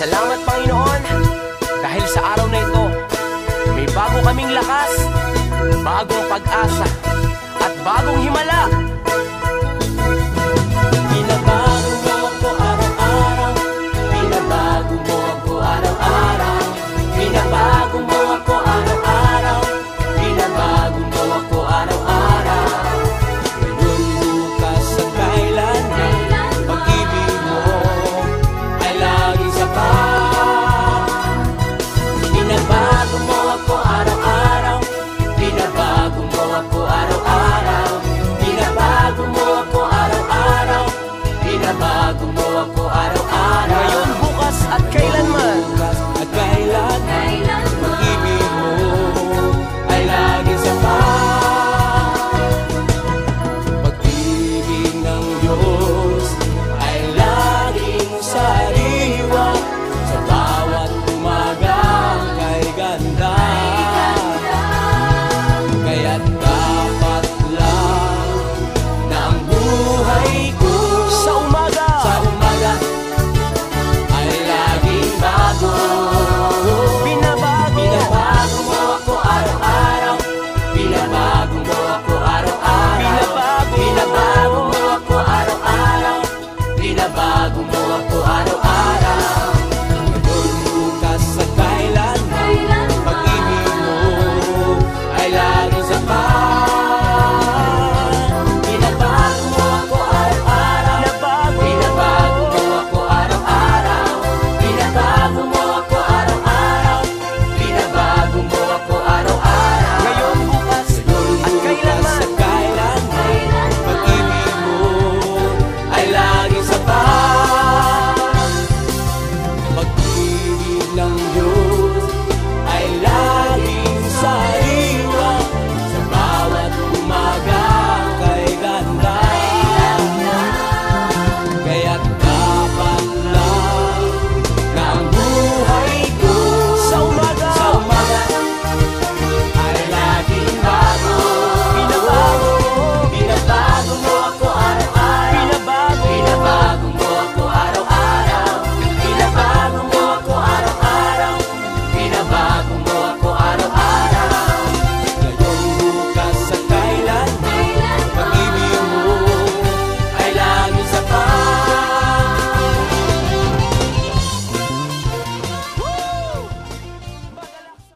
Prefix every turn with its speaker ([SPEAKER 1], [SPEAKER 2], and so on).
[SPEAKER 1] Salamat Panginoon dahil sa araw na ito may bago kaming lakas, bagong pag-asa at bagong himala.